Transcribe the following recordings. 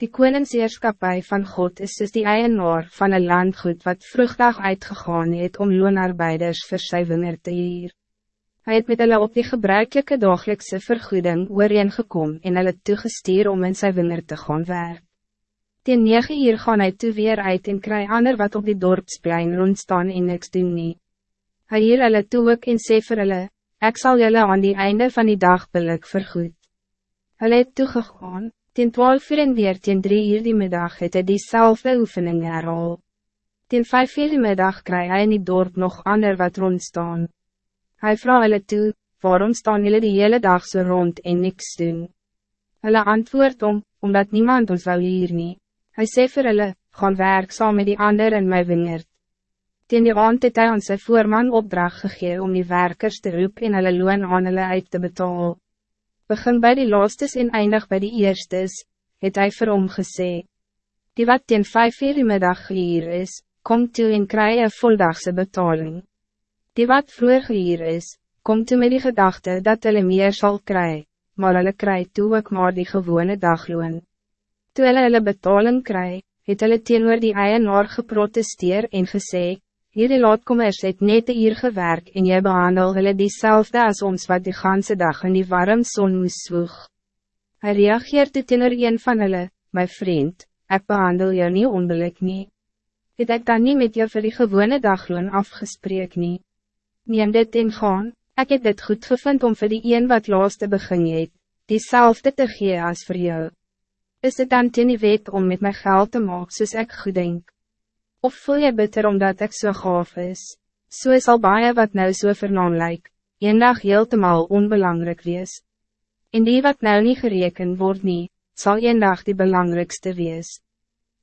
Die koningsheerskapie van God is soos die eienaar van een landgoed wat vruchtig uitgegaan het om loonarbeiders vir sy winger te hier. Hij het met hulle op die gebruikelijke dagelijkse vergoeding ooreengekom en hulle toegestuur om in sy winger te gaan werk. Ten 9 uur gaan hy toe weer uit en kry ander wat op die dorpsplein rondstaan en niks doen nie. Hy hier hulle toe ook en sê vir hulle, ek sal julle aan die einde van die dag billik vergoed. Hulle het toegegaan, Ten twaalf uur en weer ten drie uur die middag het hy diezelfde oefening herhaal. Ten vijf uur die middag kry hy in die dorp nog ander wat rondstaan. Hij vraagt hulle toe, waarom staan jullie die hele dag zo so rond en niks doen? Hulle antwoord om, omdat niemand ons wou hier nie. Hy sê vir hulle, gaan werk saam met die ander in my wingerd. Ten die aand het hy aan sy voorman opdracht gegee om die werkers te roep en hulle loon aan hulle uit te betalen begin bij die laastes en eindig bij die eerstes, het hy vir hom gesê. Die wat teen vijf uur die middag hier is, kom toe en kry een voldagse betaling. Die wat vroeger hier is, kom toe met die gedachte dat hulle meer zal kry, maar hulle kry toe ook maar die gewone dagloon. Toe hulle hulle betaling kry, het hulle teenoor die eienaar geprotesteer en gesê, Hierdie laatkommers het net een uur gewerk en jy behandel hulle diezelfde als ons wat die ganse dag in die warm zon moes swoeg. Hy reageerde teenoor een van hulle, my vriend, ik behandel jou niet onbelik nie. Het ek dan niet met jou vir die gewone dagloon afgespreek nie. Neem dit in gaan, ik heb dit goed gevind om voor die een wat laaste begin het, diezelfde te gee als voor jou. Is het dan ten die wet om met mijn geld te maken soos ek goed denk? Of voel je bitter omdat ik zo so gaaf is? Zo so is al baie wat nou so vernaan lyk, een dag heel te mal onbelangrijk wees. En die wat nou niet gereken wordt nie, zal een dag die belangrijkste wees.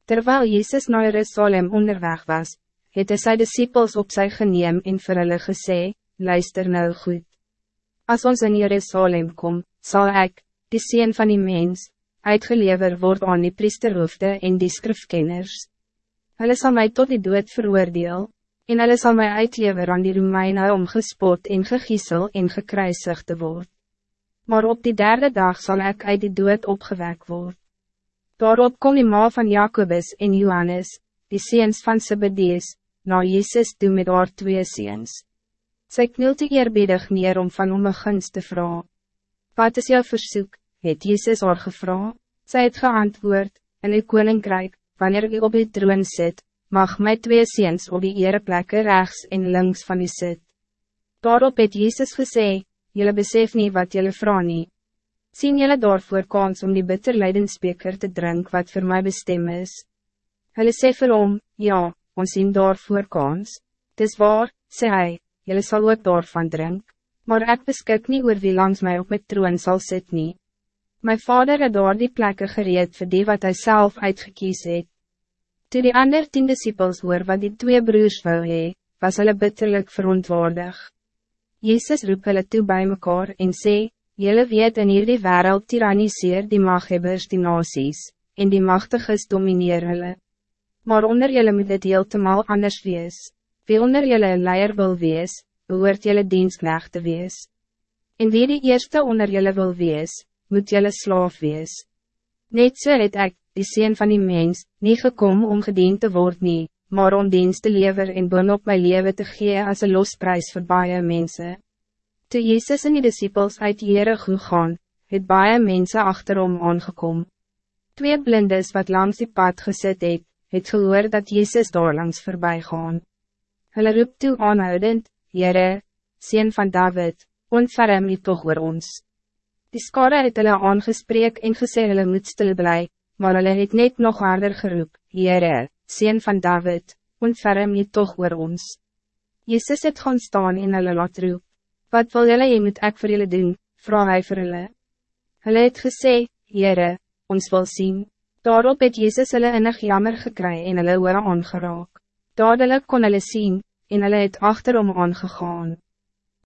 Terwijl Jezus naar Jerusalem onderweg was, het hy sy disciples op sy geneem en vir hulle gesê, luister nou goed. Als ons in Jerusalem kom, zal ik, die sien van die mens, uitgelever word aan die priesterhoofde en die skrifkenners. Hulle sal mij tot die dood veroordeel, en hulle sal mij uitlever aan die Romeine om gespot en gegiesel en gekruisig te word. Maar op die derde dag zal ik uit die dood opgewek word. Daarop kom die ma van Jacobus en Johannes, die seens van Zebedees, na Jezus toe met haar twee seens. Sy kniel te eerbiedig neer om van om een gunst te vragen. Wat is jouw verzoek, het Jezus haar gevra? Sy het geantwoord, in die koninkrijk, wanneer ik op die troon zit, mag my twee seens op die ereplekke rechts en links van die sit. Daarop het Jezus gesê, Jullie besef niet wat jullie vraag nie. Sien jullie daarvoor kans om die bitter lijdensbeker te drinken wat voor mij bestem is? Hulle sê vir hom, ja, ons sien daarvoor kans. Dis waar, sê hy, jullie sal ook daarvan drink, maar ik beskik niet oor wie langs mij op met troon zal sit Mijn vader het door die plekken gereed voor die wat hij zelf uitgekies het. Toe die ander tien disciples hoor wat die twee broers wil hee, was hulle bitterlijk verontwaardig. Jezus roep hulle toe bij mekaar en sê, Julle weet in hierdie wereld tyranniseer die maghebbers die nasies, en die machtiges domineer hulle. Maar onder julle moet dit heeltemal anders wees. Wie onder julle een leier wil wees, behoort julle dienstknecht te wees. En wie die eerste onder julle wil wees, moet jelle slaaf wees. Net so het ek, die sien van die mens, niet gekomen om gediend te worden, nie, maar om dienst te lever en bon op my leven te gee as een losprijs voor baie mensen. Toe Jezus en die disciples uit Jericho gaan, het baie mense achterom aangekom. Twee blindes wat langs die pad gezet het, het gehoor dat Jezus daar langs voorbij gaan. Hulle roep toe aanhoudend, Jere, sien van David, ontferm je toch oor ons. Die skare het hulle aangespreek en gesê hulle moet stil bly, maar hulle het net nog harder geroep, Heere, Seen van David, ontferm je toch oor ons. Jezus het gaan staan en hulle laat roep, wat wil julle jy moet ek vir julle doen, vraag hy vir hulle. Hulle het gesê, Heere, ons wil zien. Daarop het Jezus hulle innig jammer gekry en hulle oor aangeraak. Dadelijk kon hulle zien, en hulle het achterom aangegaan.